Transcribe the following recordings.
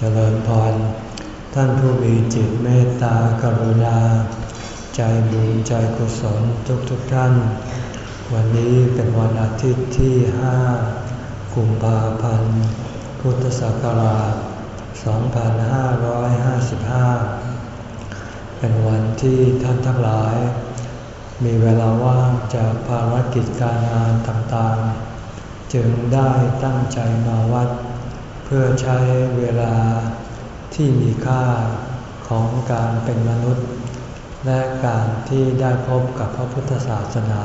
เจริญพร ท่านผู้มีจิตเมตตากรุณา ใจบุญใจกุศลทุกทุกท่าน วันนี้เป็นวันอาทิตย์ที่ห้ากุมภาพันธ์ พุทธศักราช 2555 เป็นวันที่ท่านทั้งหลาย มีเวลาว่างจากภารกิจการงานต่างๆ จึงได้ตั้งใจมาวัดเพื่อใช้เวลาที่มีค่าของการเป็นมนุษย์ และการที่ได้พบกับพระพุทธศาสนา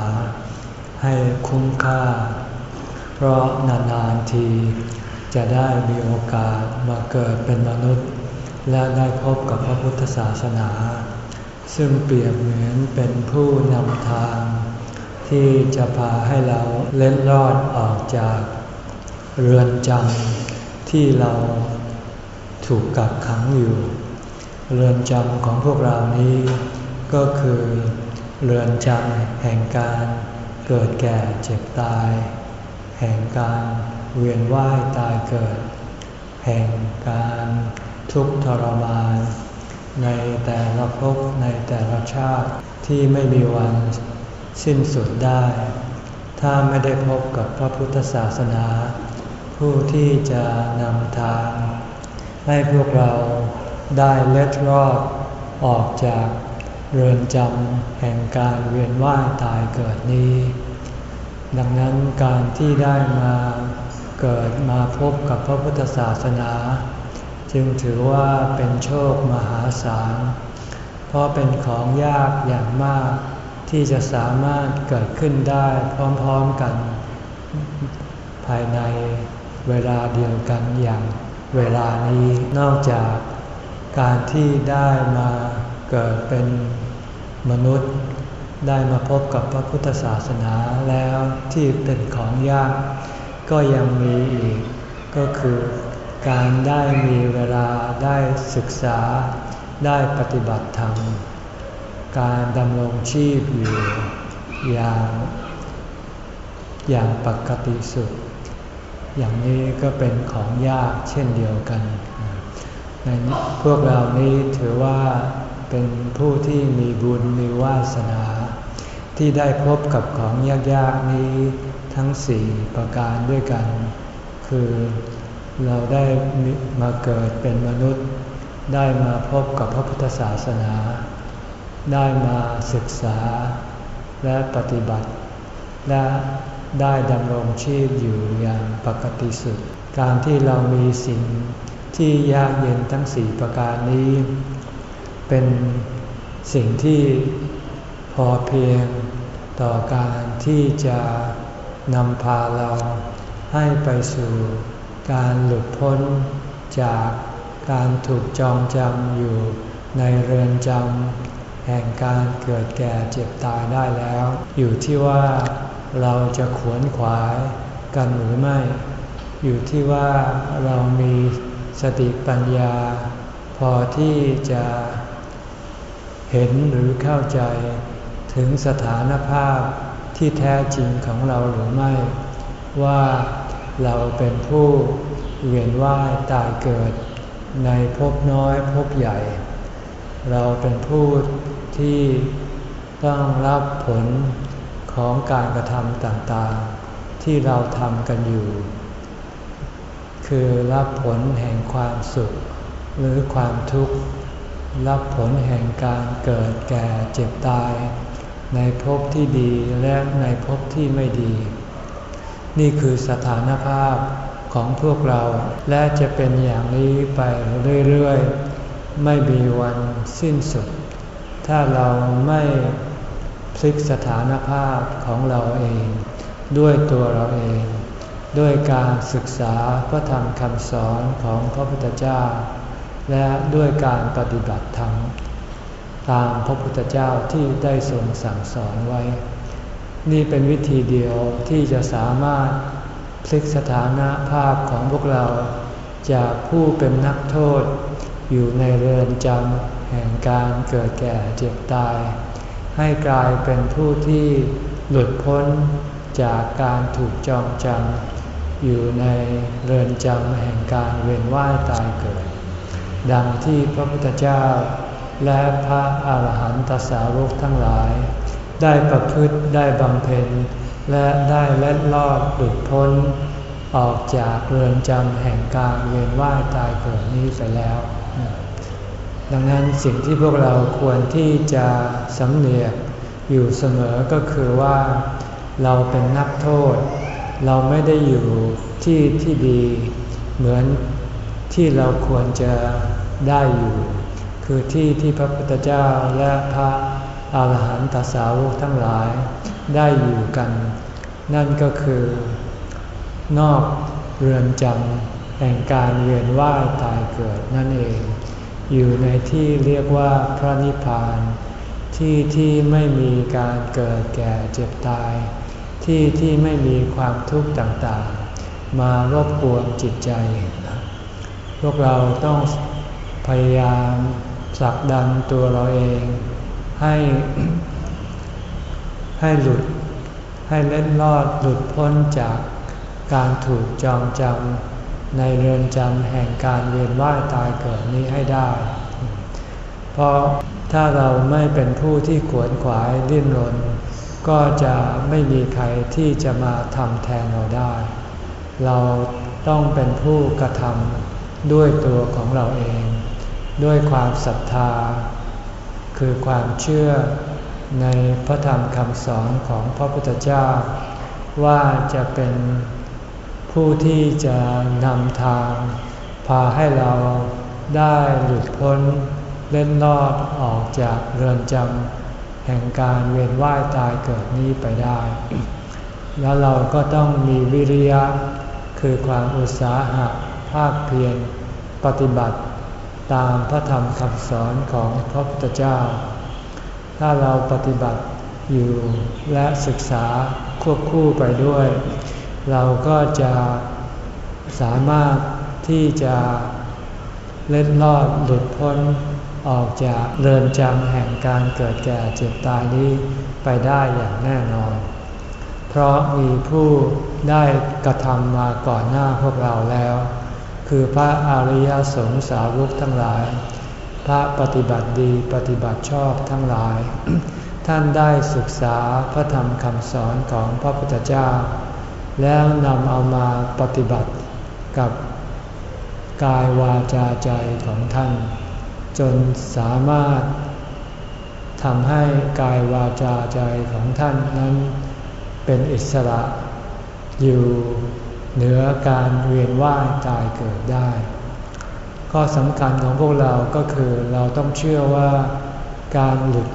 ให้คุ้มค่า เพราะนานๆทีจะได้มีโอกาสมาเกิดเป็นมนุษย์ และได้พบกับพระพุทธศาสนา ซึ่งเปรียบเหมือนเป็นผู้นำทาง ที่จะพาให้เราเล่นรอดออกจากเรือนจำ ที่เราถูกกักขังอยู่ เรือนจำของพวกเรานี้ ก็คือเรือนจำแห่งการเกิดแก่เจ็บตาย แห่งการเวียนว่ายตายเกิด แห่งการทุกข์ทรมาน ในแต่ละภพในแต่ละชาติที่ไม่มีวันสิ้นสุดได้ ถ้าไม่ได้พบกับพระพุทธศาสนา ผู้ที่จะนำทาง ให้พวกเราได้เล็ดรอดออกจากเรือนจำแห่งการเวียนว่ายตายเกิดนี้ ดังนั้นการที่ได้มาเกิดมาพบกับพระพุทธศาสนา จึงถือว่าเป็นโชคมหาศาล เพราะเป็นของยากอย่างมากที่จะสามารถเกิดขึ้นได้พร้อมๆกัน ภายใน เวลาเดียวกันอย่างเวลานี้นอกจากการที่ได้มาเกิดเป็นมนุษย์ ได้มาพบกับพระพุทธศาสนาแล้วที่เป็นของยาก ก็ยังมีอีก ก็คือการได้มีเวลาได้ศึกษาได้ปฏิบัติธรรม การดำรงชีพอยู่อย่างอย่างปกติสุด อย่างนี้ก็เป็นของยากเช่นเดียวกันในพวกเรานี้ถือว่าเป็นผู้ที่มีบุญมีวาสนา ที่ได้พบกับของยากๆนี้ทั้งสี่ประการด้วยกัน คือเราได้มาเกิดเป็นมนุษย์ ได้มาพบกับพระพุทธศาสนา ได้มาศึกษาและปฏิบัติ และ ได้ดำรงชีพอยู่อย่างปกติสุด การที่เรามีสิ่งที่ยากเย็นทั้งสี่ประการนี้ เป็นสิ่งที่พอเพียงต่อการที่จะนำพาเราให้ไปสู่การหลุดพ้นจากการถูกจองจำอยู่ในเรือนจำแห่งการเกิดแก่เจ็บตายได้แล้ว อยู่ที่ว่า เราจะขวนขวายกันหรือไม่ อยู่ที่ว่าเรามีสติปัญญา พอที่จะเห็นหรือเข้าใจถึงสถานภาพที่แท้จริงของเราหรือไม่ ว่าเราเป็นผู้เวียนว่ายตายเกิด ในภพน้อยภพใหญ่ เราเป็นผู้ที่ต้องรับผล ของการกระทำต่างๆ ที่เราทำกันอยู่ คือรับผลแห่งความสุข หรือความทุกข์ รับผลแห่งการเกิดแก่เจ็บตาย ในภพที่ดีและในภพที่ไม่ดี นี่คือสถานภาพของพวกเราและจะเป็นอย่างนี้ไปเรื่อยๆ ไม่มีวันสิ้นสุด ถ้าเราไม่ พลิกสถานภาพของเราเอง ด้วยตัวเราเอง ด้วยการศึกษาพระธรรมคำสอนของพระพุทธเจ้า และด้วยการปฏิบัติธรรม ตามพระพุทธเจ้าที่ได้ทรงสั่งสอนไว้ นี่เป็นวิธีเดียวที่จะสามารถพลิกสถานะภาพของพวกเรา จากผู้เป็นนักโทษ อยู่ในเรือนจำแห่งการเกิดแก่เจ็บตาย ให้กลายเป็นผู้ที่หลุดพ้นจากการถูกจองจำอยู่ในเรือนจำแห่งการเวียนว่ายตายเกิด ดังที่พระพุทธเจ้า และพระอาหารหันตสาวกทั้งหลาย ได้ประพฤติได้บำเพ็ญ และได้เล็ดลอดหลุดพ้น ออกจากเรือนจำแห่งการเวียนว่ายตายเกิดนี้ไปแล้ว ดังนั้นสิ่งที่พวกเราควรที่จะสำเนียกอยู่เสมอก็คือว่า เราเป็นนักโทษ เราไม่ได้อยู่ที่ที่ดี เหมือนที่เราควรจะได้อยู่ คือที่ที่พระพุทธเจ้าและพระอาหารหันตสาวกทั้งหลายได้อยู่กัน นั่นก็คือนอกเรือนจำแห่งการเวียนว่ายตายเกิดนั่นเอง อยู่ในที่เรียกว่าพระนิพพาน ที่ที่ไม่มีการเกิดแก่เจ็บตาย ที่ที่ไม่มีความทุกข์ต่างๆ มารบกวนจิตใจ พวกเราต้องพยายามสักดันตัวเราเอง ให้ให้หลุดให้เล่นลอดหลุดพ้นจากการถูกจองจำ ในเรือนจำแห่งการเวียนว่ายตายเกิดนี้ให้ได้ เพราะถ้าเราไม่เป็นผู้ที่ขวนขวายดิ้นรน ก็จะไม่มีใครที่จะมาทำแทนเราได้ เราต้องเป็นผู้กระทำด้วยตัวของเราเอง ด้วยความศรัทธา คือความเชื่อในพระธรรมคำสอนของพระพุทธเจ้า ว่าจะเป็น ผู้ที่จะนำทาง พาให้เราได้หลุดพ้นเล่นลอดออกจากเรือนจำแห่งการเวียนว่ายตายเกิดนี้ไปได้ แล้วเราก็ต้องมีวิริยะ คือความอุตสาหะภาคเพียรปฏิบัติตามพระธรรมคำสอนของพระพุทธเจ้า ถ้าเราปฏิบัติอยู่และศึกษาควบคู่ไปด้วย เราก็จะสามารถที่จะเล็ดลอดหลุดพ้นออกจากเรือนจำแห่งการเกิดแก่เจ็บตายนี้ไปได้อย่างแน่นอน เพราะมีผู้ได้กระทำมาก่อนหน้าพวกเราแล้ว คือพระอริยสงสาวกทั้งหลาย พระปฏิบัติดีปฏิบัติชอบทั้งหลาย ท่านได้ศึกษาพระธรรมคำสอนของพระพุทธเจ้า แล้วนำเอามาปฏิบัติกับกายวาจาใจของท่าน จนสามารถทำให้กายวาจาใจของท่านนั้นเป็นอิสระ อยู่เหนือการเวียนว่ายตายเกิดได้ ข้อสำคัญของพวกเราก็คือเราต้องเชื่อว่าการหลุด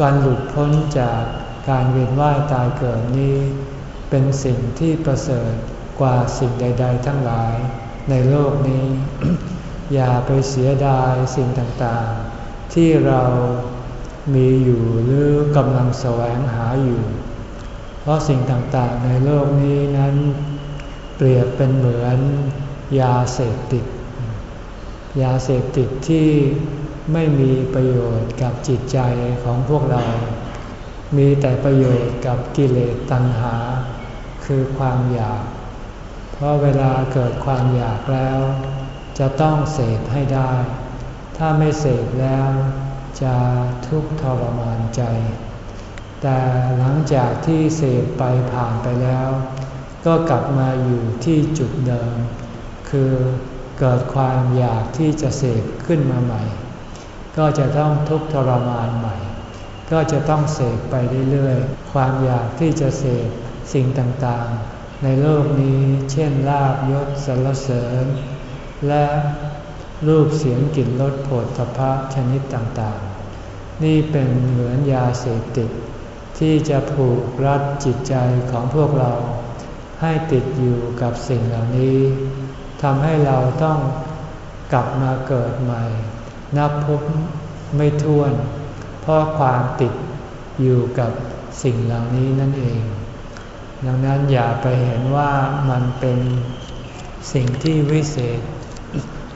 การหลุดพ้นจากการเวียนว่ายตายเกิดนี้ เป็นสิ่งที่ประเสริฐกว่าสิ่งใด ๆ ทั้งหลายในโลกนี้ อย่าไปเสียดายสิ่งต่างๆ ที่เรามีอยู่หรือกำลังแสวงหาอยู่ เพราะสิ่งต่างๆในโลกนี้นั้น เปรียบเป็นเหมือนยาเสพติด ยาเสพติดที่ไม่มีประโยชน์กับจิตใจของพวกเรา มีแต่ประโยชน์กับกิเลสตัณหา คือความอยาก เพราะเวลาเกิดความอยากแล้ว จะต้องเสพให้ได้ ถ้าไม่เสพแล้ว จะทุกข์ทรมานใจ แต่หลังจากที่เสพไปผ่านไปแล้ว ก็กลับมาอยู่ที่จุดเดิม คือเกิดความอยากที่จะเสพขึ้นมาใหม่ ก็จะต้องทุกข์ทรมานใหม่ ก็จะต้องเสพไปเรื่อยๆ ความอยากที่จะเสพ สิ่งต่างๆ ในโลกนี้ เช่นลาบยศสรรเสริญ และรูปเสียงกลิ่นรสโผฏฐพะชนิดต่างๆ นี่เป็นเหมือนยาเสพติด ที่จะผูกรัดจิตใจของพวกเรา ให้ติดอยู่กับสิ่งเหล่านี้ทำให้เราต้องกลับมาเกิดใหม่ นับพบไม่ท้วน เพราะความติดอยู่กับสิ่งเหล่านี้นั่นเอง ดังนั้นอย่าไปเห็นว่ามันเป็นสิ่งที่วิเศษ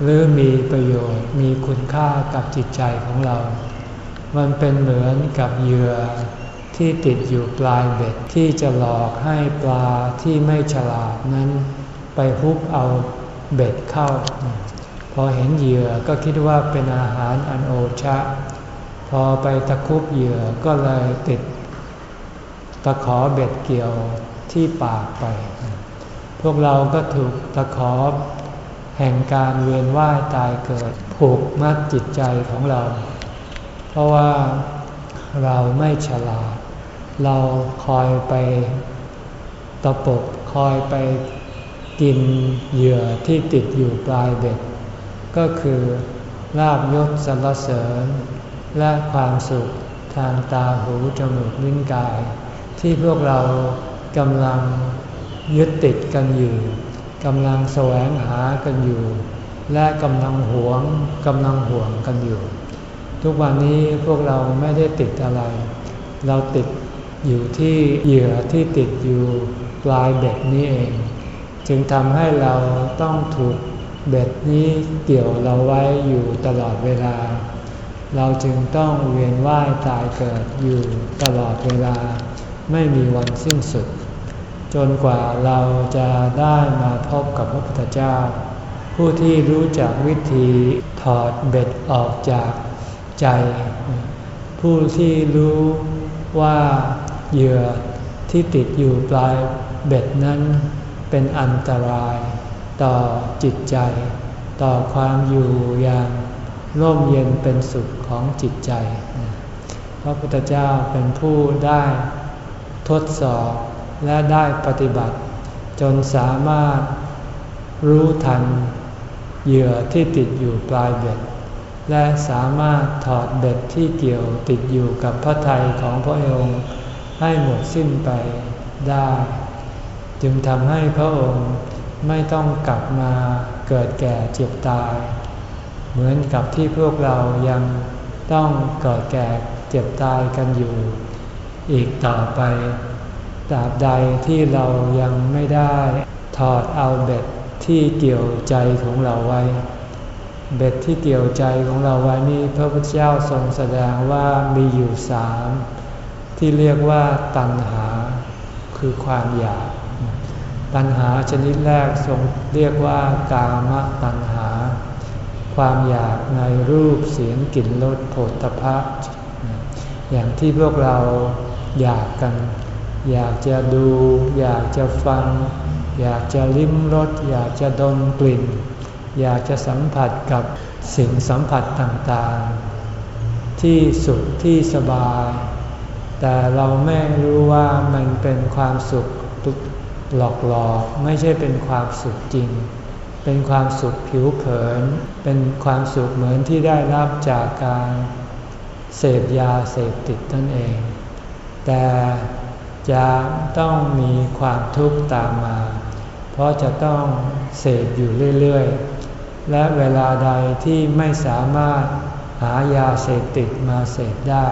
หรือมีประโยชน์มีคุณค่ากับจิตใจของเรา มันเป็นเหมือนกับเหยื่อที่ติดอยู่ปลายเบ็ดที่จะหลอกให้ปลาที่ไม่ฉลาดนั้น ไปฮุบเอาเบ็ดเข้าพพอเห็นเหยื่อก็คิดว่าเป็นอาหารอันโอชะ พอไปตะคุบเหยื่อก็เลยติดตะขอเบ็ดเกี่ยว ที่ปากไป พวกเราก็ถูกตะขอแห่งการเวียนว่ายตายเกิด ผูกมัดจิตใจของเรา เพราะว่าเราไม่ฉลาด เราคอยไปตะปบคอยไปกินเหยื่อที่ติดอยู่ปลายเบ็ด ก็คือลาบยศสรรเสริญ และความสุขทางตาหูจมูกลิ้นกาย ที่พวกเรา กำลังยึดติดกันอยู่กำลังแสวงหากันอยู่ และกำลังหวงกำลังห่วงกันอยู่ ทุกวันนี้พวกเราไม่ได้ติดอะไร เราติดอยู่ที่เหยื่อที่ติดอยู่ปลายเบ็ดนี้เอง จึงทำให้เราต้องถูกเบ็ดนี้เกี่ยวเราไว้อยู่ตลอดเวลา เราจึงต้องเวียนว่ายตายเกิดอยู่ตลอดเวลา ไม่มีวันสิ้นสุด จนกว่าเราจะได้มาพบกับพระพุทธเจ้า ผู้ที่รู้จักวิธีถอดเบ็ดออกจากใจ ผู้ที่รู้ว่าเหยื่อที่ติดอยู่ปลายเบ็ดนั้นเป็นอันตรายต่อจิตใจ ต่อความอยู่อย่างร่มเย็นเป็นสุขของจิตใจ พระพุทธเจ้าเป็นผู้ได้ทดสอบ และได้ปฏิบัติ จนสามารถรู้ทันเหยื่อที่ติดอยู่ปลายเบ็ด และสามารถถอดเบ็ดที่เกี่ยวติดอยู่กับพระทัยของพระองค์ให้หมดสิ้นไปได้ จึงทำให้พระองค์ไม่ต้องกลับมาเกิดแก่เจ็บตาย เหมือนกับที่พวกเรายังต้องเกิดแก่เจ็บตายกันอยู่ อีกต่อไป ตราบใดที่เรายังไม่ได้ถอดเอาเบ็ดที่เกี่ยวใจของเราไว้ เบ็ดที่เกี่ยวใจของเราไว้นี้พระพุทธเจ้าทรงแสดงว่ามีอยู่สามที่เรียกว่าตัณหา คือความอยาก ตัณหาชนิดแรกทรงเรียกว่ากามตัณหา ความอยากในรูปเสียงกลิ่นรสโผฏฐะอย่างที่พวกเราอยากกัน อยากจะดู อยากจะฟัง อยากจะลิ้มรสอยากจะดมกลิ่น อยากจะสัมผัสกับสิ่งสัมผัสต่างๆ ที่สุขที่สบาย แต่เราไม่รู้ว่ามันเป็นความสุขหลอกหลอกไม่ใช่เป็นความสุขจริง เป็นความสุขผิวเผิน เป็นความสุขเหมือนที่ได้รับจากการเสพยาเสพติดนั่นเอง แต่ จะต้องมีความทุกข์ตามมา เพราะจะต้องเสพอยู่เรื่อยๆ และเวลาใดที่ไม่สามารถหายาเสพติดมาเสพได้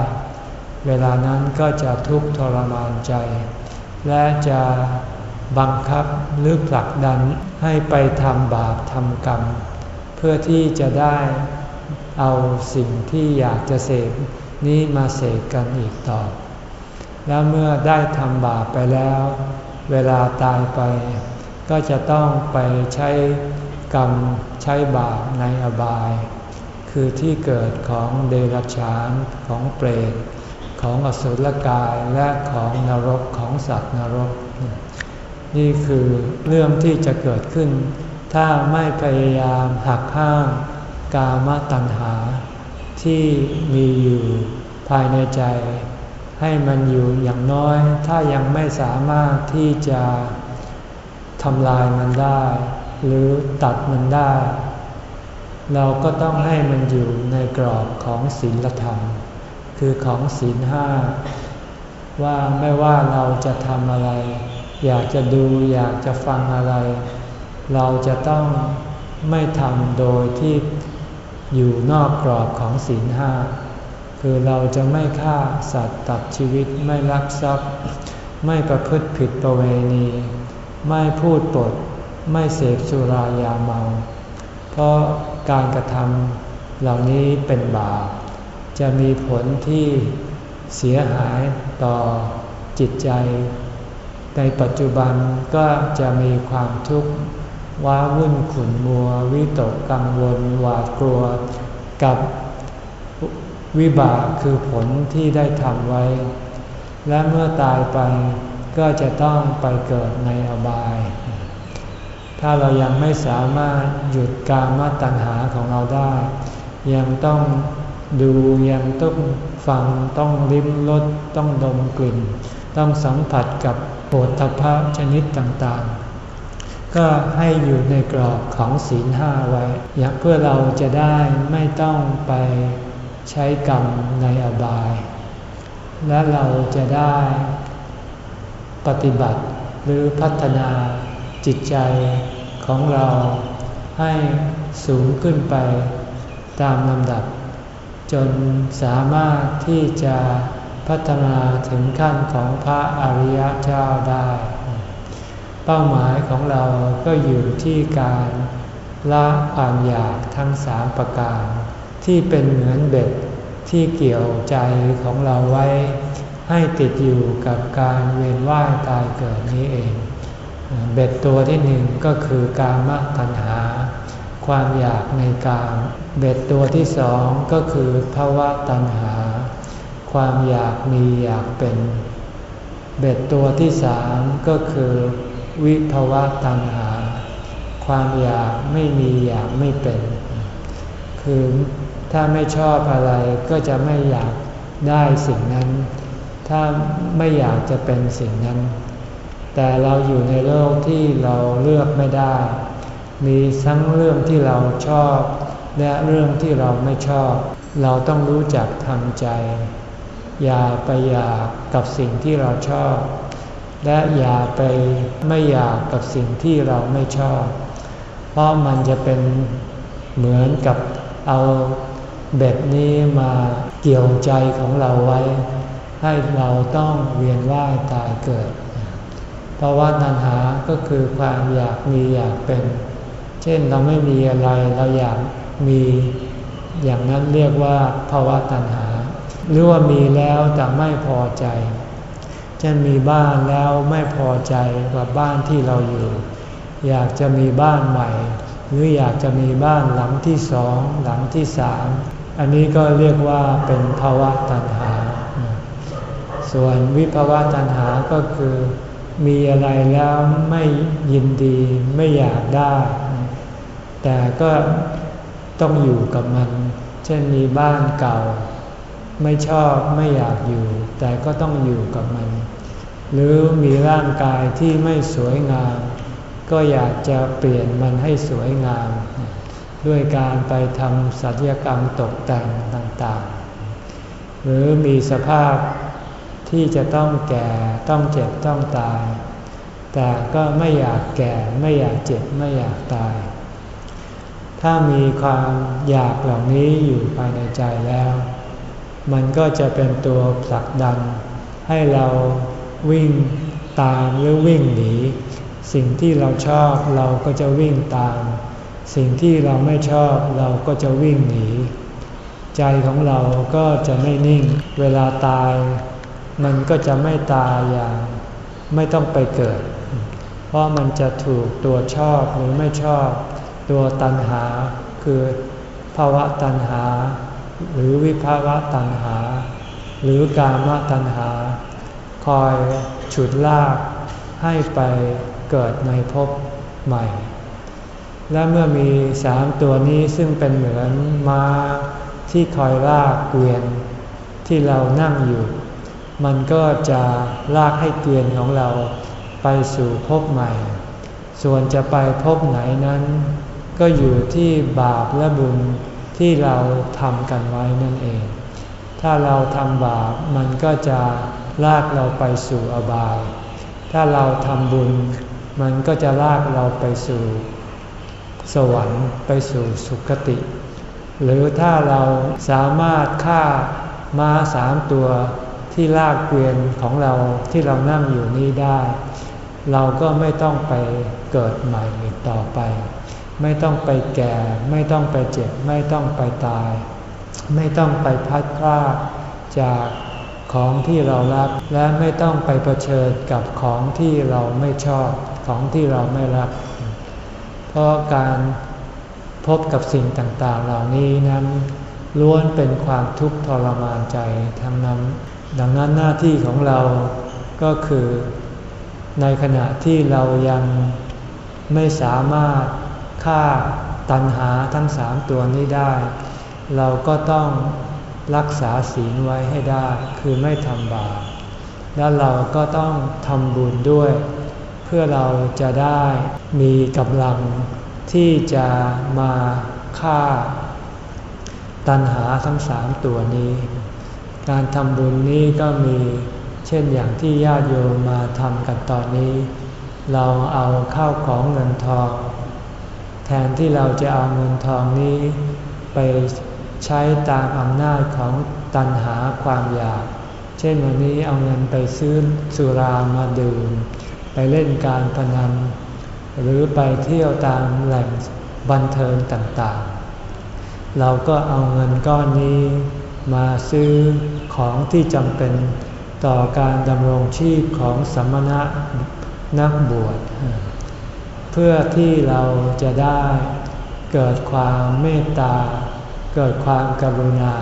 เวลานั้นก็จะทุกข์ทรมานใจ และจะบังคับหรือผลักดันให้ไปทำบาปทำกรรม เพื่อที่จะได้เอาสิ่งที่อยากจะเสพนี้มาเสพกันอีกต่อ แล้วเมื่อได้ทำบาปไปแล้ว เวลาตายไป ก็จะต้องไปใช้กรรมใช้บาปในอบาย คือที่เกิดของเดรัจฉานของเปรตของอสุรกายและของนรกของสัตว์นรก นี่คือเรื่องที่จะเกิดขึ้น ถ้าไม่พยายามหักห้ามกามตัณหา ที่มีอยู่ภายในใจ ให้มันอยู่อย่างน้อย ถ้ายังไม่สามารถที่จะทำลายมันได้ หรือตัดมันได้ เราก็ต้องให้มันอยู่ในกรอบของศีลธรรม คือของศีลห้าว่าไม่ว่าเราจะทำอะไร อยากจะดูอยากจะฟังอะไร เราจะต้องไม่ทำโดยที่อยู่นอกกรอบของศีลห้า คือเราจะไม่ฆ่าสัตว์ตัดชีวิตไม่ลักทรัพย์ ไม่ประพฤติผิดประเวณี ไม่พูดปด ไม่เสพสุรายาเมา เพราะการกระทำเหล่านี้เป็นบาปจะมีผลที่เสียหายต่อจิตใจ ในปัจจุบันก็จะมีความทุกข์ว้าวุ่นขุนมัว วิตกกังวลหวาดกลัวกับ วิบากคือผลที่ได้ทำไว้ และเมื่อตายไปก็จะต้องไปเกิดในอบาย ถ้าเรายังไม่สามารถหยุดการมาตัญหาของเราได้ ยังต้องดูยังต้องฟังต้องลิ้มรสต้องดมกลิ่น ต้องสัมผัสกับโผฏฐพะชนิดต่างๆ ก็ให้อยู่ในกรอบของศีลห้าไว้ อยากเพื่อเราจะได้ไม่ต้องไป ใช้กรรมในอบาย และเราจะได้ปฏิบัติหรือพัฒนาจิตใจของเราให้สูงขึ้นไปตามลำดับ จนสามารถที่จะพัฒนาถึงขั้นของพระอริยเจ้าได้ เป้าหมายของเราก็อยู่ที่การละความอยากทั้งสามประการ ที่เป็นเหมือนเบ็ดที่เกี่ยวใจของเราไว้ ให้ติดอยู่กับการเวียนว่ายตายเกิดนี้เอง เบ็ดตัวที่หนึ่งก็คือการมตัณหา ความอยากในการเบ็ดตัวที่สองก็คือภาวะตัณหา ความอยากมีอยากเป็น เบ็ดตัวที่สามก็คือวิภาวะตัณหา ความอยากไม่มีอยากไม่เป็น คือ ถ้าไม่ชอบอะไรก็จะไม่อยากได้สิ่งนั้น ถ้าไม่อยากจะเป็นสิ่งนั้น แต่เราอยู่ในโลกที่เราเลือกไม่ได้ มีทั้งเรื่องที่เราชอบ และเรื่องที่เราไม่ชอบ เราต้องรู้จักทำใจ อย่าไปอยากกับสิ่งที่เราชอบ และอย่าไปไม่อยากกับสิ่งที่เราไม่ชอบ เพราะมันจะเป็นเหมือนกับเอา เบ็ดนี้มาเกี่ยวใจของเราไว้ ให้เราต้องเวียนว่ายตายเกิด เพราะว่าตัณหาก็คือความอยากมีอยากเป็น เช่นเราไม่มีอะไรเราอยากมีอย่างนั้นเรียกว่าภาวะตัณหา หรือว่ามีแล้วแต่ไม่พอใจเช่นมีบ้านแล้วไม่พอใจกับบ้านที่เราอยู่ อยากจะมีบ้านใหม่ หรืออยากจะมีบ้านหลังที่สองหลังที่สามอันนี้ก็เรียกว่าเป็นภาวะตัณหา ส่วนวิภาวะตัณหาก็คือมีอะไรแล้วไม่ยินดีไม่อยากได้ แต่ก็ต้องอยู่กับมัน เช่นมีบ้านเก่า ไม่ชอบไม่อยากอยู่ แต่ก็ต้องอยู่กับมัน หรือมีร่างกายที่ไม่สวยงาม ก็อยากจะเปลี่ยนมันให้สวยงาม ด้วยการไปทำศัลยกรรมตกแต่งต่างๆ หรือมีสภาพที่จะต้องแก่ต้องเจ็บต้องตาย แต่ก็ไม่อยากแก่ไม่อยากเจ็บไม่อยากตาย ถ้ามีความอยากเหล่านี้อยู่ภายในใจแล้ว มันก็จะเป็นตัวผลักดันให้เราวิ่งตามหรือวิ่งหนี สิ่งที่เราชอบเราก็จะวิ่งตาม สิ่งที่เราไม่ชอบเราก็จะวิ่งหนี ใจของเราก็จะไม่นิ่ง เวลาตาย มันก็จะไม่ตายอย่างไม่ต้องไปเกิด เพราะมันจะถูกตัวชอบหรือไม่ชอบ ตัวตัณหา คือภาวะตัณหา หรือวิภาวะตัณหา หรือกามตัณหา คอยฉุดลากให้ไป เกิดในภพใหม่ และเมื่อมีสามตัวนี้ซึ่งเป็นเหมือนม้าที่คอยลากเกวียนที่เรานั่งอยู่ มันก็จะลากให้เกวียนของเราไปสู่ภพใหม่ ส่วนจะไปภพไหนนั้น ก็อยู่ที่บาปและบุญที่เราทำกันไว้นั่นเอง ถ้าเราทำบาปมันก็จะลากเราไปสู่อบาย ถ้าเราทำบุญ มันก็จะลากเราไปสู่ สวรรค์ไปสู่สุคติ หรือถ้าเราสามารถฆ่าม้าสามตัวที่ลากเกวียนของเราที่เรานั่งอยู่นี้ได้ เราก็ไม่ต้องไปเกิดใหม่อีกต่อไป ไม่ต้องไปแก่ ไม่ต้องไปเจ็บ ไม่ต้องไปตาย ไม่ต้องไปพัดพลาดจากของที่เรารักและไม่ต้องไปเผชิญกับของที่เราไม่ชอบ ของที่เราไม่รัก เพราะการพบกับสิ่งต่างๆ เหล่านี้นั้นล้วนเป็นความทุกข์ทรมานใจทั้งนั้น ดังนั้นหน้าที่ของเราก็คือ ในขณะที่เรายังไม่สามารถฆ่าตัณหาทั้งสามตัวนี้ได้ เราก็ต้องรักษาศีลไว้ให้ได้ คือไม่ทำบาป แล้วเราก็ต้องทำบุญด้วย เพื่อเราจะได้มีกำลังที่จะมาฆ่า ตัณหาทั้งสามตัวนี้ การทำบุญนี้ก็มีเช่นอย่างที่ญาติโยมมาทำกันตอนนี้ เราเอาข้าวของเงินทอง แทนที่เราจะเอาเงินทองนี้ ไปใช้ตามอำนาจของตัณหาความอยาก เช่นวันนี้เอาเงินไปซื้อสุรามาดื่ม ไปเล่นการพนัน หรือไปเที่ยวตามแหล่งบันเทิงต่างๆ เราก็เอาเงินก้อนนี้มาซื้อของที่จำเป็นต่อการดำรงชีพของสมณะนักบวช เพื่อที่เราจะได้เกิดความเมตตา เกิดความกรุณา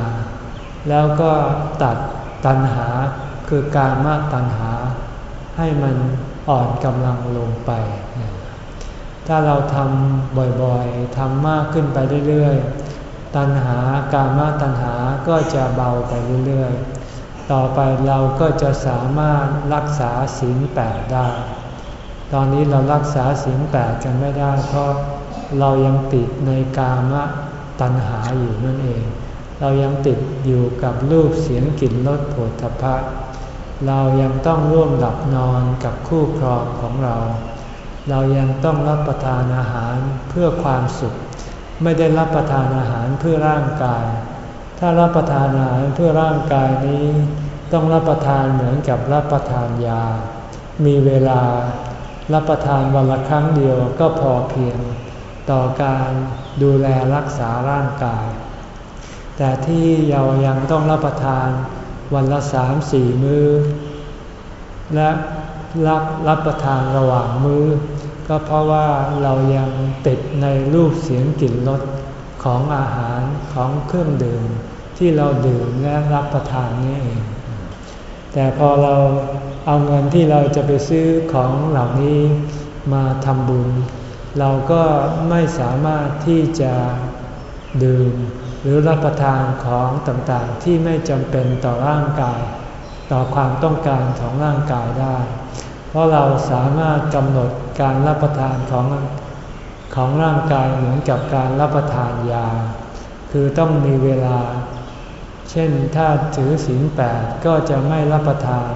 แล้วก็ตัดตัณหาคือการมาตัณหาให้มัน อ่อนกำลังลงไป ถ้าเราทำบ่อยๆทำมากขึ้นไปเรื่อยๆ ตัณหาการมาตัณหาก็จะเบาไปเรื่อยๆ ต่อไปเราก็จะสามารถรักษาศีลแปดได้ ตอนนี้เรารักษาศีลแปดกันไม่ได้ เพราะเรายังติดในกามตัณหาอยู่นั่นเอง เรายังติดอยู่กับรูปเสียงกลิ่นรสผลทพะ เรายังต้องร่วมหลับนอนกับคู่ครองของเรา เรายังต้องรับประทานอาหารเพื่อความสุข ไม่ได้รับประทานอาหารเพื่อร่างกาย ถ้ารับประทานอาหารเพื่อร่างกายนี้ ต้องรับประทานเหมือนกับรับประทานยา มีเวลารับประทานวันละครั้งเดียวก็พอเพียง ต่อการดูแลรักษาร่างกาย แต่ที่เรายังต้องรับประทาน วันละสามสี่มือ้อ และรับรับประทานระหว่างมือ้อ ก็เพราะว่าเรายังติดในรูปเสียงกลิ่นรสของอาหารของเครื่องดื่มที่เราดื่มและรับประทานนี่เอง แต่พอเราเอาเงินที่เราจะไปซื้อของเหล่านี้มาทำบุญ เราก็ไม่สามารถที่จะดื่ม หรือรับประทานของต่างๆ ที่ไม่จำเป็นต่อร่างกาย ต่อความต้องการของร่างกายได้ เพราะเราสามารถกำหนดการรับประทานของของร่างกายเหมือนกับการรับประทานยา คือต้องมีเวลา เช่นถ้าถือศีลแปดก็จะไม่รับประทาน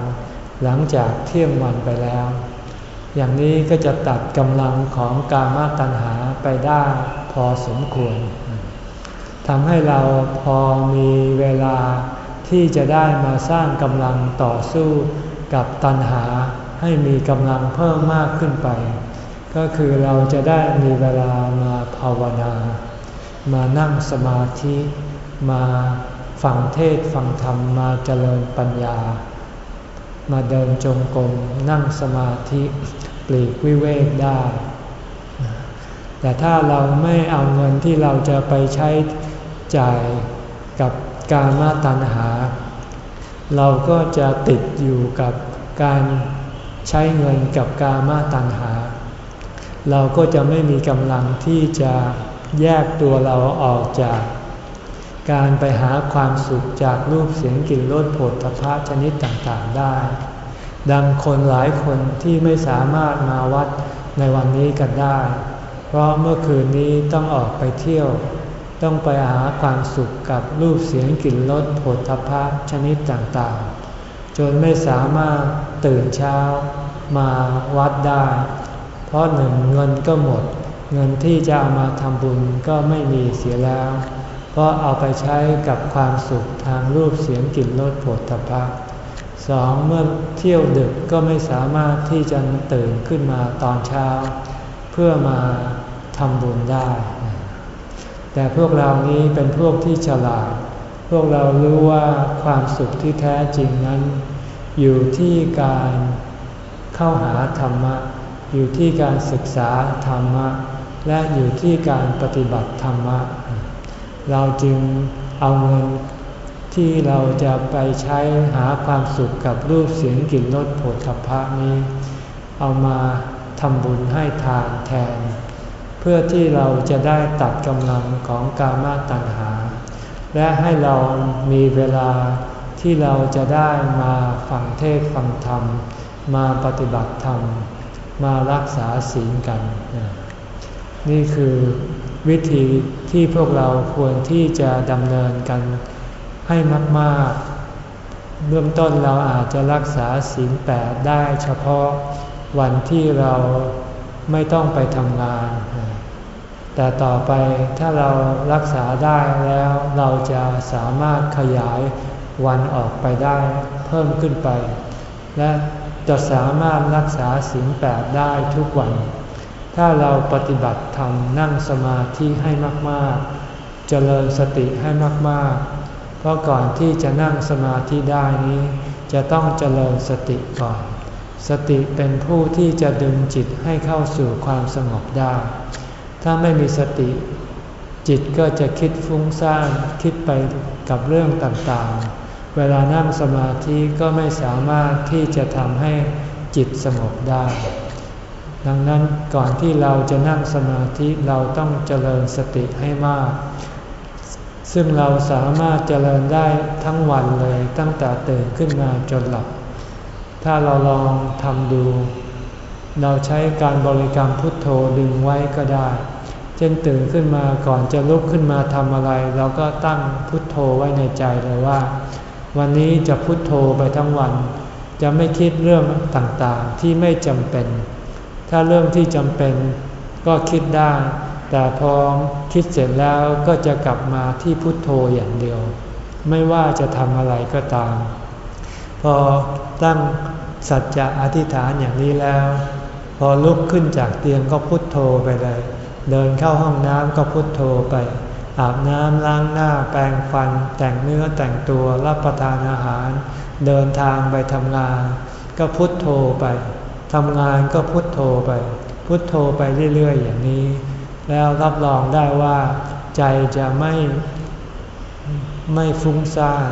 หลังจากเที่ยงวันไปแล้ว อย่างนี้ก็จะตัดกำลังของกามาตัณหาไปได้พอสมควร ทำให้เราพอมีเวลาที่จะได้มาสร้างกำลังต่อสู้กับตัณหาให้มีกำลังเพิ่มมากขึ้นไป ก็คือเราจะได้มีเวลามาภาวนา มานั่งสมาธิมาฟังเทศฟังธรรมมาเจริญปัญญา มาเดินจงกรมนั่งสมาธิปลีกวิเวกได้ แต่ถ้าเราไม่เอาเงินที่เราจะไปใช้ จ่ายกับการมาตัณหา เราก็จะติดอยู่กับการใช้เงินกับการมาตัณหา เราก็จะไม่มีกำลังที่จะแยกตัวเราออกจาก การไปหาความสุขจากรูปเสียงกลิ่นรสผลพระชนิดต่างๆได้ ดังคนหลายคนที่ไม่สามารถมาวัดในวันนี้กันได้ เพราะเมื่อคืนนี้ต้องออกไปเที่ยว ต้องไปหาความสุขกับรูปเสียงกลิ่นรสผลทพะชนิดต่างๆ จนไม่สามารถตื่นเช้ามาวัดได้ เพราะหนึ่งเงินก็หมด เงินที่จะเอามาทำบุญก็ไม่มีเสียแล้ว เพราะเอาไปใช้กับความสุขทางรูปเสียงกลิ่นรสผลทพะสองเมื่อเที่ยวดึกก็ไม่สามารถที่จะตื่นขึ้นมาตอนเช้า เพื่อมาทำบุญได้ แต่พวกเรานี้เป็นพวกที่ฉลาด พวกเรารู้ว่าความสุขที่แท้จริงนั้น อยู่ที่การเข้าหาธรรมะ อยู่ที่การศึกษาธรรมะ และอยู่ที่การปฏิบัติธรรมะ เราจึงเอาเงินที่เราจะไปใช้หาความสุขกับรูปเสียงกลิ่นรสผลทพะนี้ เอามาทำบุญให้ทานแทน พื่อที่เราจะได้ตัดกำลังของกามาตัณหา และให้เรามีเวลาที่เราจะได้มาฟังเทศฟังธรรม มาปฏิบัติธรรม มารักษาศีลกัน นี่คือวิธีที่พวกเราควรที่จะดำเนินกันให้มากๆ เบื้องต้นเราอาจจะรักษาศีลแปดได้เฉพาะวันที่เราไม่ต้องไปทำงาน แต่ต่อไปถ้าเรารักษาได้แล้วเราจะสามารถขยายวันออกไปได้เพิ่มขึ้นไป และจะสามารถรักษาศีลแปดได้ทุกวัน ถ้าเราปฏิบัติธรรมนั่งสมาธิให้มากๆ เจริญสติให้มากๆ เพราะก่อนที่จะนั่งสมาธิได้นี้ จะต้องเจริญสติก่อน สติเป็นผู้ที่จะดึงจิตให้เข้าสู่ความสงบได้ ถ้าไม่มีสติ จิตก็จะคิดฟุ้งซ่านคิดไปกับเรื่องต่างๆ เวลานั่งสมาธิก็ไม่สามารถที่จะทำให้จิตสงบได้ ดังนั้นก่อนที่เราจะนั่งสมาธิเราต้องเจริญสติให้มาก ซึ่งเราสามารถเจริญได้ทั้งวันเลยตั้งแต่ตื่นขึ้นมาจนหลับ ถ้าเราลองทำดูเราใช้การบริกรรมพุทโธดึงไว้ก็ได้ เช่นตื่นขึ้นมาก่อนจะลุกขึ้นมาทำอะไร เราก็ตั้งพุทโธไว้ในใจเลยว่า วันนี้จะพุทโธไปทั้งวัน จะไม่คิดเรื่องต่างๆที่ไม่จำเป็น ถ้าเรื่องที่จำเป็นก็คิดได้ แต่พอคิดเสร็จแล้วก็จะกลับมาที่พุทโธอย่างเดียว ไม่ว่าจะทำอะไรก็ตาม พอตั้งสัจจะอธิษฐานอย่างนี้แล้ว พอลุกขึ้นจากเตียงก็พุทโธไปเลย เดินเข้าห้องน้ำก็พุทโธไป อาบน้ำล้างหน้าแปรงฟัน แต่งเนื้อแต่งตัวรับประทานอาหาร เดินทางไปทำงาน ก็พุทโธไปทำงานก็พุทโธไป พุทโธไปเรื่อยๆ อย่างนี้ แล้วรับรองได้ว่า ใจจะไม่ไม่ฟุ้งซ่าน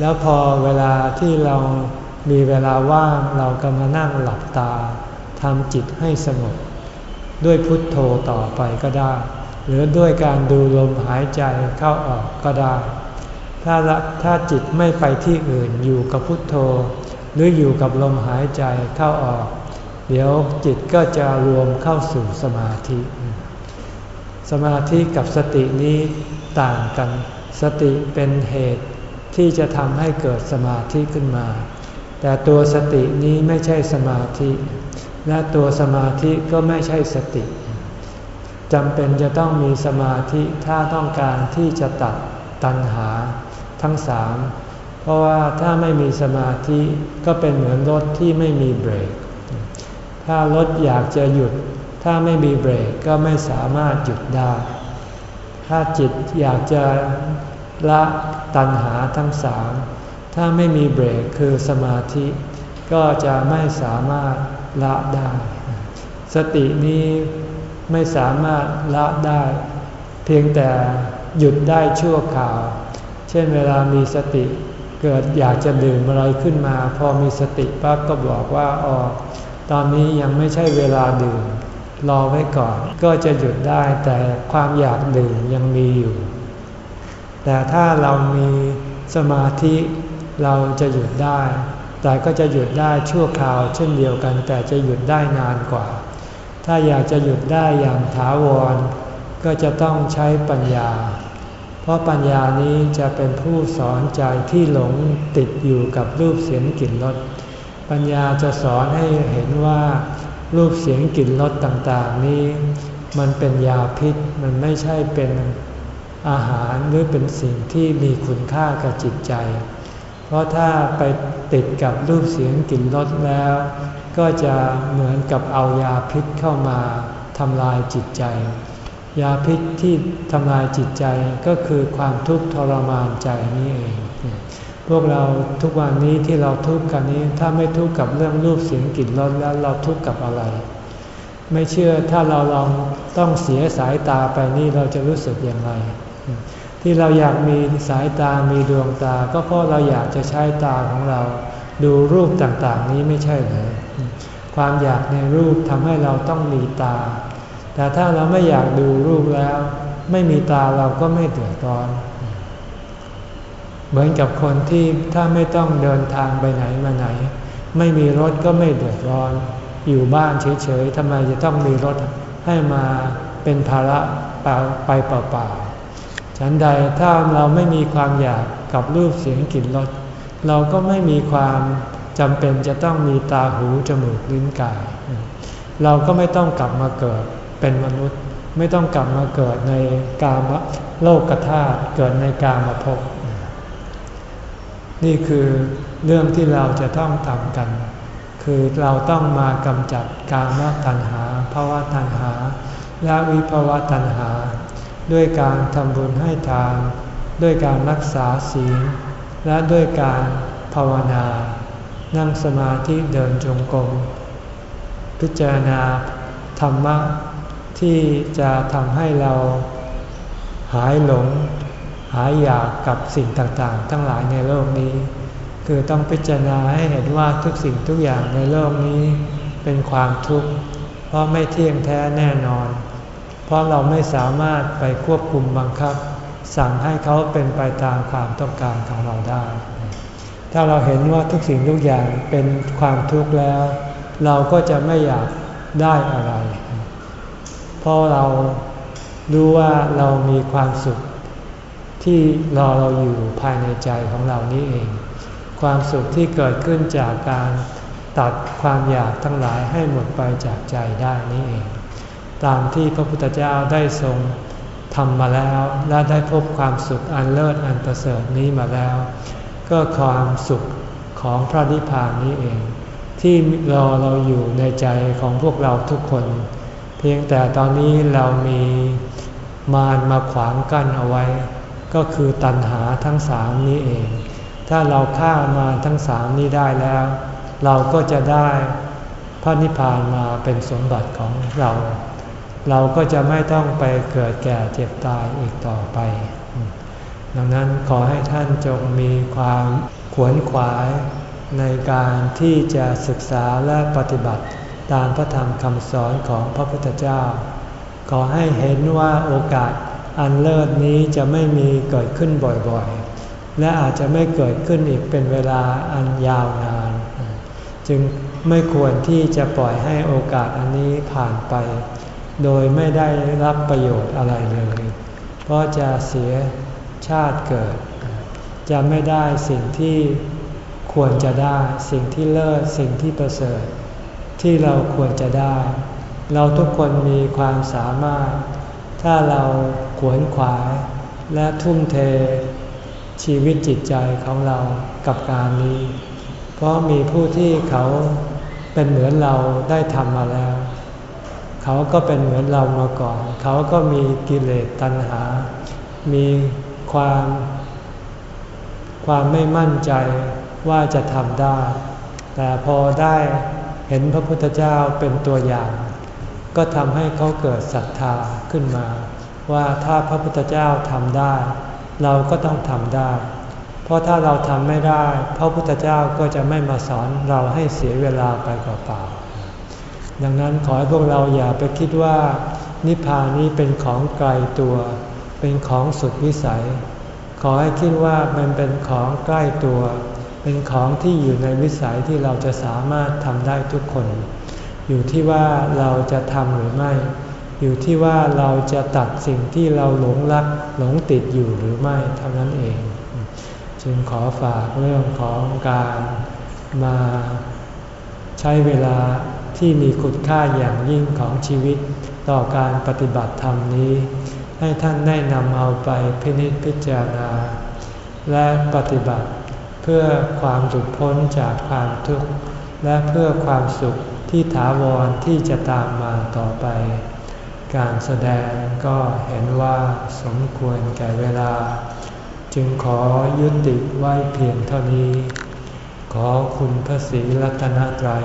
แล้วพอเวลาที่เรามีเวลาว่างเราก็มานั่งหลับตาทำจิตให้สงบ ด้วยพุทโธต่อไปก็ได้ หรือด้วยการดูลมหายใจเข้าออกก็ได้ ถ้าถ้าจิตไม่ไปที่อื่นอยู่กับพุทโธ หรืออยู่กับลมหายใจเข้าออก เดี๋ยวจิตก็จะรวมเข้าสู่สมาธิ สมาธิกับสตินี้ต่างกัน สติเป็นเหตุที่จะทำให้เกิดสมาธิขึ้นมา แต่ตัวสตินี้ไม่ใช่สมาธิ และตัวสมาธิก็ไม่ใช่สติจำเป็นจะต้องมีสมาธิถ้าต้องการที่จะตัดตัณหาทั้งสามเพราะว่าถ้าไม่มีสมาธิก็เป็นเหมือนรถที่ไม่มีเบรก ถ้ารถอยากจะหยุด ถ้าไม่มีเบรกก็ไม่สามารถหยุดได้ ถ้าจิตอยากจะละตัณหาทั้งสามถ้าไม่มีเบรกคือสมาธิ ก็จะไม่สามารถ ละได้ สตินี้ไม่สามารถละได้ เพียงแต่หยุดได้ชั่วคราว เช่นเวลามีสติเกิดอยากจะดื่มอะไรขึ้นมา พอมีสติปั๊บก็บอกว่าอ๋อตอนนี้ยังไม่ใช่เวลาดื่ม รอไว้ก่อน ก็จะหยุดได้แต่ความอยากดื่มยังมีอยู่ แต่ถ้าเรามีสมาธิเราจะหยุดได้ แต่ก็จะหยุดได้ชั่วคราวเช่นเดียวกัน แต่จะหยุดได้นานกว่า ถ้าอยากจะหยุดได้อย่างถาวร ก็จะต้องใช้ปัญญา เพราะปัญญานี้จะเป็นผู้สอนใจที่หลงติดอยู่กับรูปเสียงกลิ่นรสปัญญาจะสอนให้เห็นว่ารูปเสียงกลิ่นรสต่างๆ นี้ มันเป็นยาพิษมันไม่ใช่เป็นอาหารหรือเป็นสิ่งที่มีคุณค่ากับจิตใจ เพราะถ้าไปติดกับรูปเสียงกลิ่นรสแล้ว ก็จะเหมือนกับเอายาพิษเข้ามาทำลายจิตใจ ยาพิษที่ทำลายจิตใจก็คือความทุกข์ทรมานใจนี่เอง พวกเราทุกวันนี้ที่เราทุกข์กันนี้ถ้าไม่ทุกข์กับเรื่องรูปเสียงกลิ่นรสแล้วเราทุกข์กับอะไร ไม่เชื่อถ้าเราลองต้องเสียสายตาไปนี่เราจะรู้สึกอย่างไร ที่เราอยากมีสายตามีดวงตา ก็เพราะเราอยากจะใช้ตาของเรา ดูรูปต่างๆนี้ไม่ใช่เหรอความอยากในรูปทำให้เราต้องมีตา แต่ถ้าเราไม่อยากดูรูปแล้ว ไม่มีตาเราก็ไม่เดือดร้อน เหมือนกับคนที่ถ้าไม่ต้องเดินทางไปไหนมาไหน ไม่มีรถก็ไม่เดือดร้อน อยู่บ้านเฉยๆทำไมจะต้องมีรถให้มาเป็นภาระไปเปล่าๆ ฉันใดถ้าเราไม่มีความอยากกับรูปเสียงกลิ่นรสเราก็ไม่มีความจำเป็นจะต้องมีตาหูจมูกลิ้นกาย เราก็ไม่ต้องกลับมาเกิดเป็นมนุษย์ ไม่ต้องกลับมาเกิดในกามโลกธาตุเกิดในกามภพนี่คือเรื่องที่เราจะต้องทำกัน คือเราต้องมากำจัดกามตัณหาภาวะตัณหา และวิภาวะตัณหา ด้วยการทำบุญให้ทาน ด้วยการรักษาศีล และด้วยการภาวนา นั่งสมาธิเดินจงกรม พิจารณาธรรมะที่จะทำให้เราหายหลง หายอยากกับสิ่งต่างๆ ทั้งหลายในโลกนี้ คือต้องพิจารณาให้เห็นว่าทุกสิ่งทุกอย่างในโลกนี้เป็นความทุกข์ เพราะไม่เที่ยงแท้แน่นอน เพราะเราไม่สามารถไปควบคุมบังคับ สั่งให้เขาเป็นไปตามความต้องการของเราได้ ถ้าเราเห็นว่าทุกสิ่งทุกอย่างเป็นความทุกข์แล้ว เราก็จะไม่อยากได้อะไร เพราะเรารู้ว่าเรามีความสุขที่รอเราอยู่ภายในใจของเรานี่เอง ความสุขที่เกิดขึ้นจากการตัดความอยากทั้งหลายให้หมดไปจากใจได้นี่เอง ตามที่พระพุทธเจ้าได้ทรงทำมาแล้ว และได้พบความสุขอันเลิศอันประเสริฐนี้มาแล้ว ก็ความสุขของพระนิพพานนี้เอง ที่รอเราอยู่ในใจของพวกเราทุกคน เพียงแต่ตอนนี้เรามีมารมาขวางกั้นเอาไว้ ก็คือตัณหาทั้งสามนี้เอง ถ้าเราฆ่ามารทั้งสามนี้ได้แล้ว เราก็จะได้พระนิพพานมาเป็นสมบัติของเรา เราก็จะไม่ต้องไปเกิดแก่เจ็บตายอีกต่อไป ดังนั้นขอให้ท่านจงมีความขวนขวายในการที่จะศึกษาและปฏิบัติตามพระธรรมคำสอนของพระพุทธเจ้า ขอให้เห็นว่าโอกาสอันเลิศนี้จะไม่มีเกิดขึ้นบ่อยๆ และอาจจะไม่เกิดขึ้นอีกเป็นเวลาอันยาวนาน จึงไม่ควรที่จะปล่อยให้โอกาสอันนี้ผ่านไป โดยไม่ได้รับประโยชน์อะไรเลย เพราะจะเสียชาติเกิด จะไม่ได้สิ่งที่ควรจะได้สิ่งที่เลิศสิ่งที่ประเสริฐ ที่เราควรจะได้ เราทุกคนมีความสามารถ ถ้าเราขวนขวาย และทุ่มเท ชีวิตจิตใจของเรากับการนี้ เพราะมีผู้ที่เขาเป็นเหมือนเราได้ทำมาแล้ว เขาก็เป็นเหมือนเรามาก่อน เขาก็มีกิเลสตัณหา มีความ ความไม่มั่นใจว่าจะทำได้ แต่พอได้เห็นพระพุทธเจ้าเป็นตัวอย่าง ก็ทำให้เขาเกิดศรัทธาขึ้นมา ว่าถ้าพระพุทธเจ้าทำได้ เราก็ต้องทำได้ เพราะถ้าเราทำไม่ได้ พระพุทธเจ้าก็จะไม่มาสอนเราให้เสียเวลาไปเปล่าๆ ดังนั้นขอให้พวกเราอย่าไปคิดว่า นิพพานนี้เป็นของไกลตัว เป็นของสุดวิสัย ขอให้คิดว่ามันเป็นของใกล้ตัว เป็นของที่อยู่ในวิสัยที่เราจะสามารถทำได้ทุกคน อยู่ที่ว่าเราจะทำหรือไม่ อยู่ที่ว่าเราจะตัดสิ่งที่เราหลงรักหลงติดอยู่หรือไม่เท่านั้นเอง จึงขอฝากเรื่องของการมาใช้เวลา ที่มีคุณค่าอย่างยิ่งของชีวิตต่อการปฏิบัติธรรมนี้ ให้ท่านได้นำเอาไปพินิจพิจารณา และปฏิบัติเพื่อความหลุดพ้นจากความทุกข์ และเพื่อความสุขที่ถาวรที่จะตามมาต่อไป การแสดงก็เห็นว่าสมควรแก่เวลา จึงขอยุติไว้เพียงเท่านี้ ขอคุณพระศรีรัตนตรัย